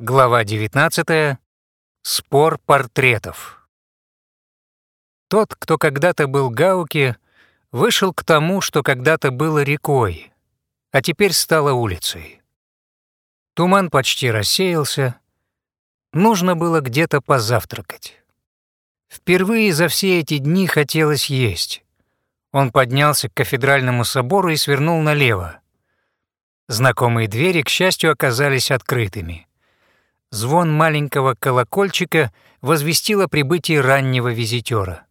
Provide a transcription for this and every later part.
Глава 19. Спор портретов. Тот, кто когда-то был Гауки, вышел к тому, что когда-то было рекой, а теперь стало улицей. Туман почти рассеялся. Нужно было где-то позавтракать. Впервые за все эти дни хотелось есть. Он поднялся к кафедральному собору и свернул налево. Знакомые двери, к счастью, оказались открытыми. Звон маленького колокольчика возвестил о прибытии раннего визитера.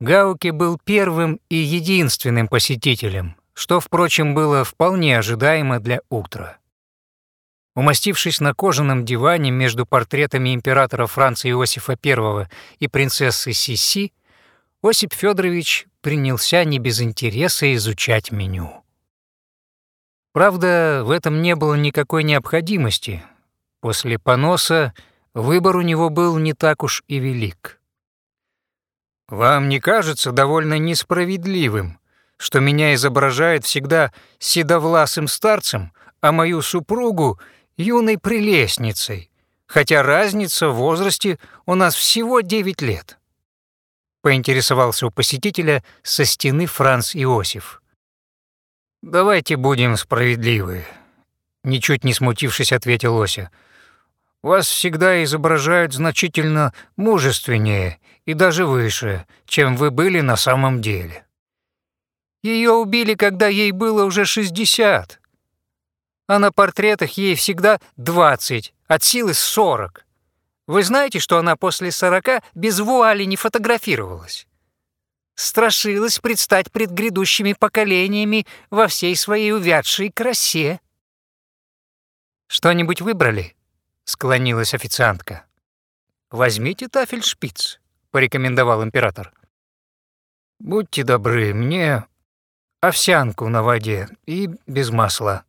Гауки был первым и единственным посетителем, что, впрочем, было вполне ожидаемо для утра. Умастившись на кожаном диване между портретами императора Франца Иосифа I и принцессы Сиси, Осип Федорович принялся не без интереса изучать меню. Правда, в этом не было никакой необходимости. После поноса выбор у него был не так уж и велик. «Вам не кажется довольно несправедливым, что меня изображает всегда седовласым старцем, а мою супругу — юной прелестницей, хотя разница в возрасте у нас всего 9 лет?» Поинтересовался у посетителя со стены Франц Иосиф. «Давайте будем справедливы», — ничуть не смутившись, ответил Ося. «Вас всегда изображают значительно мужественнее и даже выше, чем вы были на самом деле. Ее убили, когда ей было уже 60, а на портретах ей всегда 20, от силы 40. Вы знаете, что она после 40 без вуали не фотографировалась?» страшилась предстать пред грядущими поколениями во всей своей увядшей красе. «Что-нибудь выбрали?» — склонилась официантка. «Возьмите тафельшпиц», — порекомендовал император. «Будьте добры, мне овсянку на воде и без масла.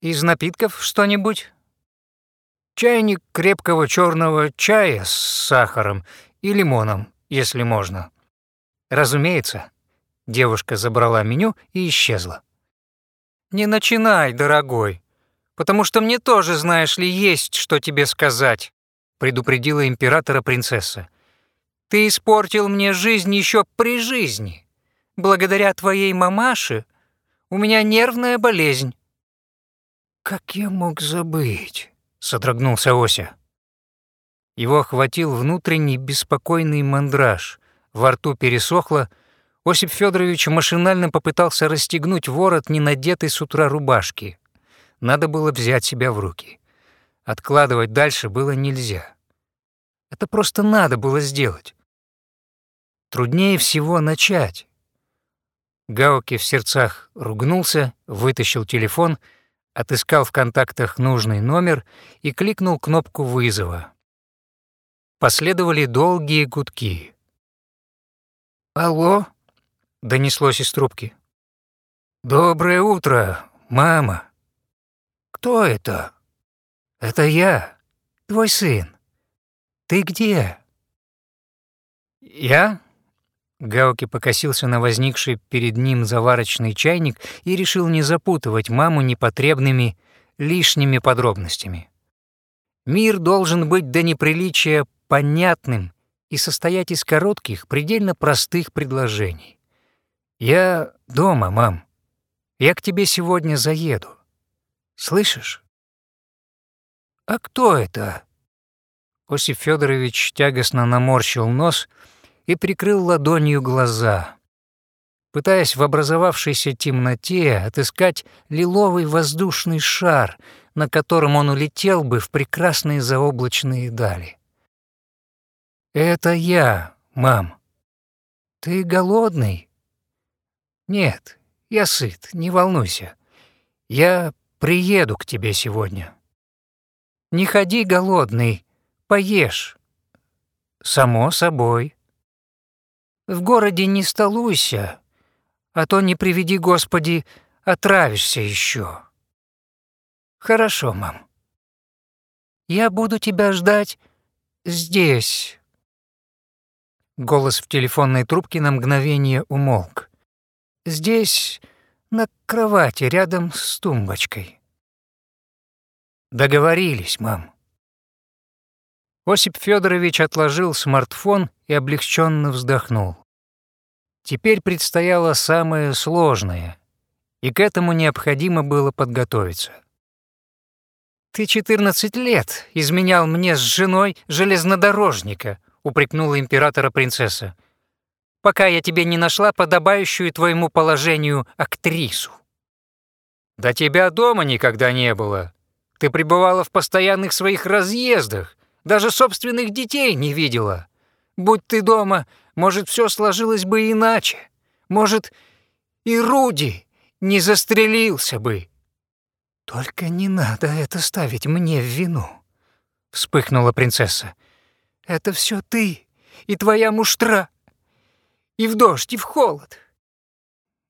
Из напитков что-нибудь?» «Чайник крепкого черного чая с сахаром и лимоном, если можно». Разумеется. Девушка забрала меню и исчезла. «Не начинай, дорогой, потому что мне тоже, знаешь ли, есть что тебе сказать», предупредила императора принцесса. «Ты испортил мне жизнь еще при жизни. Благодаря твоей мамаше у меня нервная болезнь». «Как я мог забыть?» — содрогнулся Ося. Его охватил внутренний беспокойный мандраж во рту пересохло, Осип Федорович машинально попытался расстегнуть ворот ненадетой с утра рубашки. Надо было взять себя в руки. Откладывать дальше было нельзя. Это просто надо было сделать. Труднее всего начать. Гауки в сердцах ругнулся, вытащил телефон, отыскал в контактах нужный номер и кликнул кнопку вызова. Последовали долгие гудки. «Алло?» — донеслось из трубки. «Доброе утро, мама». «Кто это?» «Это я, твой сын. Ты где?» «Я?» Гауки покосился на возникший перед ним заварочный чайник и решил не запутывать маму непотребными, лишними подробностями. Мир должен быть до неприличия понятным и состоять из коротких, предельно простых предложений. «Я дома, мам. Я к тебе сегодня заеду. Слышишь?» «А кто это?» Осип Федорович тягостно наморщил нос и прикрыл ладонью глаза, пытаясь в образовавшейся темноте отыскать лиловый воздушный шар, на котором он улетел бы в прекрасные заоблачные дали. «Это я, мам. Ты голодный?» «Нет, я сыт, не волнуйся. Я приеду к тебе сегодня». «Не ходи голодный, поешь». «Само собой». «В городе не столуйся, а то, не приведи Господи, отравишься еще». «Хорошо, мам. Я буду тебя ждать здесь». Голос в телефонной трубке на мгновение умолк. «Здесь, на кровати, рядом с тумбочкой». Договорились, мам. Осип Федорович отложил смартфон и облегченно вздохнул. Теперь предстояло самое сложное, и к этому необходимо было подготовиться. «Ты 14 лет изменял мне с женой железнодорожника», — упрекнула императора принцесса, «пока я тебе не нашла подобающую твоему положению актрису». «Да тебя дома никогда не было. Ты пребывала в постоянных своих разъездах, даже собственных детей не видела. Будь ты дома, может, все сложилось бы иначе. Может, и Руди не застрелился бы». «Только не надо это ставить мне в вину», — вспыхнула принцесса. «Это все ты и твоя муштра. И в дождь, и в холод.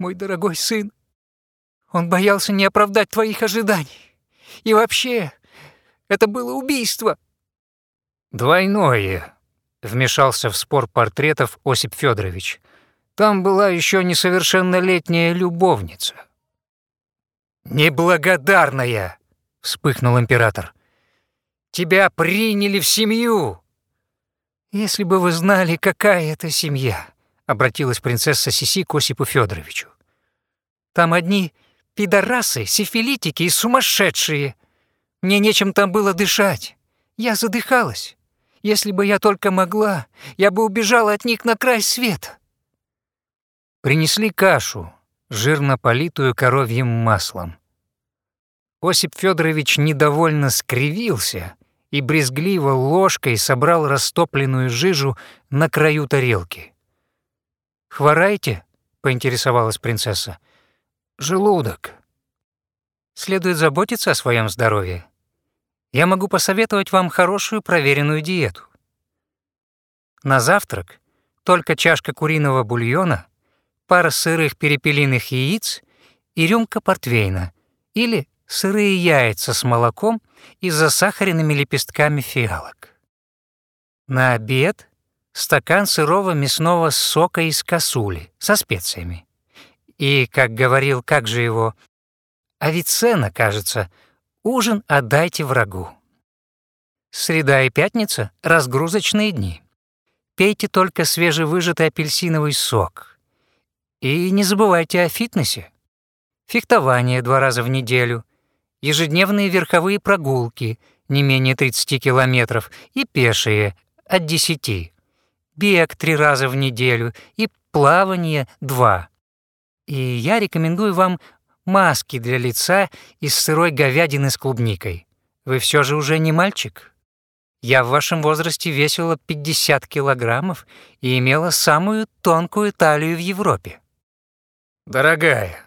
Мой дорогой сын, он боялся не оправдать твоих ожиданий. И вообще, это было убийство». «Двойное», — вмешался в спор портретов Осип Федорович. «Там была еще несовершеннолетняя любовница». «Неблагодарная!» — вспыхнул император. «Тебя приняли в семью!» «Если бы вы знали, какая это семья!» — обратилась принцесса Сиси к Осипу Федоровичу. «Там одни пидорасы, сифилитики и сумасшедшие. Мне нечем там было дышать. Я задыхалась. Если бы я только могла, я бы убежала от них на край света». Принесли кашу, жирно политую коровьим маслом. Осип Федорович недовольно скривился и брезгливо ложкой собрал растопленную жижу на краю тарелки. «Хвораете?» — поинтересовалась принцесса. «Желудок». «Следует заботиться о своем здоровье. Я могу посоветовать вам хорошую проверенную диету. На завтрак только чашка куриного бульона пара сырых перепелиных яиц и рюмка портвейна или сырые яйца с молоком и засахаренными лепестками фиалок. На обед стакан сырого мясного сока из косули со специями. И, как говорил, как же его, Авиценна, кажется, ужин отдайте врагу. Среда и пятница — разгрузочные дни. Пейте только свежевыжатый апельсиновый сок — и не забывайте о фитнесе. Фехтование два раза в неделю, ежедневные верховые прогулки не менее 30 километров и пешие от 10, бег три раза в неделю и плавание два. И я рекомендую вам маски для лица из сырой говядины с клубникой. Вы все же уже не мальчик. Я в вашем возрасте весила 50 килограммов и имела самую тонкую талию в Европе. «Дорогая,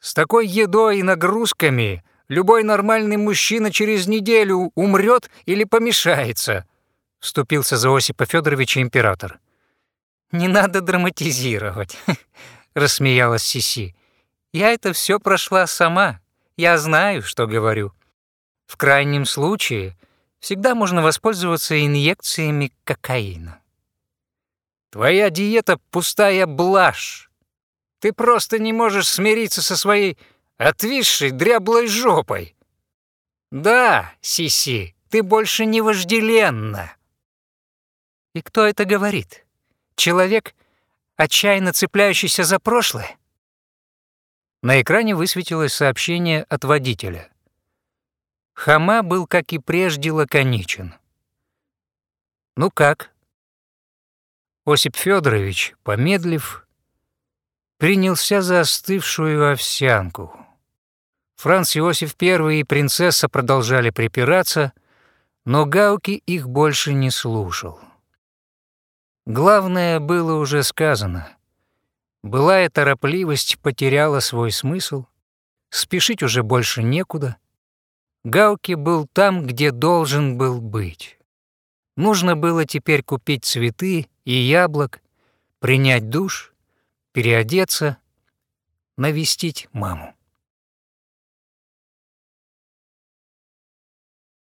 с такой едой и нагрузками любой нормальный мужчина через неделю умрет или помешается», вступился за Осипа Федоровича император. «Не надо драматизировать», — рассмеялась Сиси. «Я это все прошла сама. Я знаю, что говорю. В крайнем случае всегда можно воспользоваться инъекциями кокаина». «Твоя диета — пустая блажь», ты просто не можешь смириться со своей отвисшей дряблой жопой. Да, Сиси, ты больше не вожделенна. И кто это говорит? Человек, отчаянно цепляющийся за прошлое? На экране высветилось сообщение от водителя. Хама был, как и прежде, лаконичен. «Ну как?» Осип Федорович, помедлив, принялся за остывшую овсянку. Франц Иосиф I и принцесса продолжали припираться, но Гауки их больше не слушал. Главное было уже сказано. Былая торопливость потеряла свой смысл, спешить уже больше некуда. Гауки был там, где должен был быть. Нужно было теперь купить цветы и яблок, принять душ переодеться, навестить маму.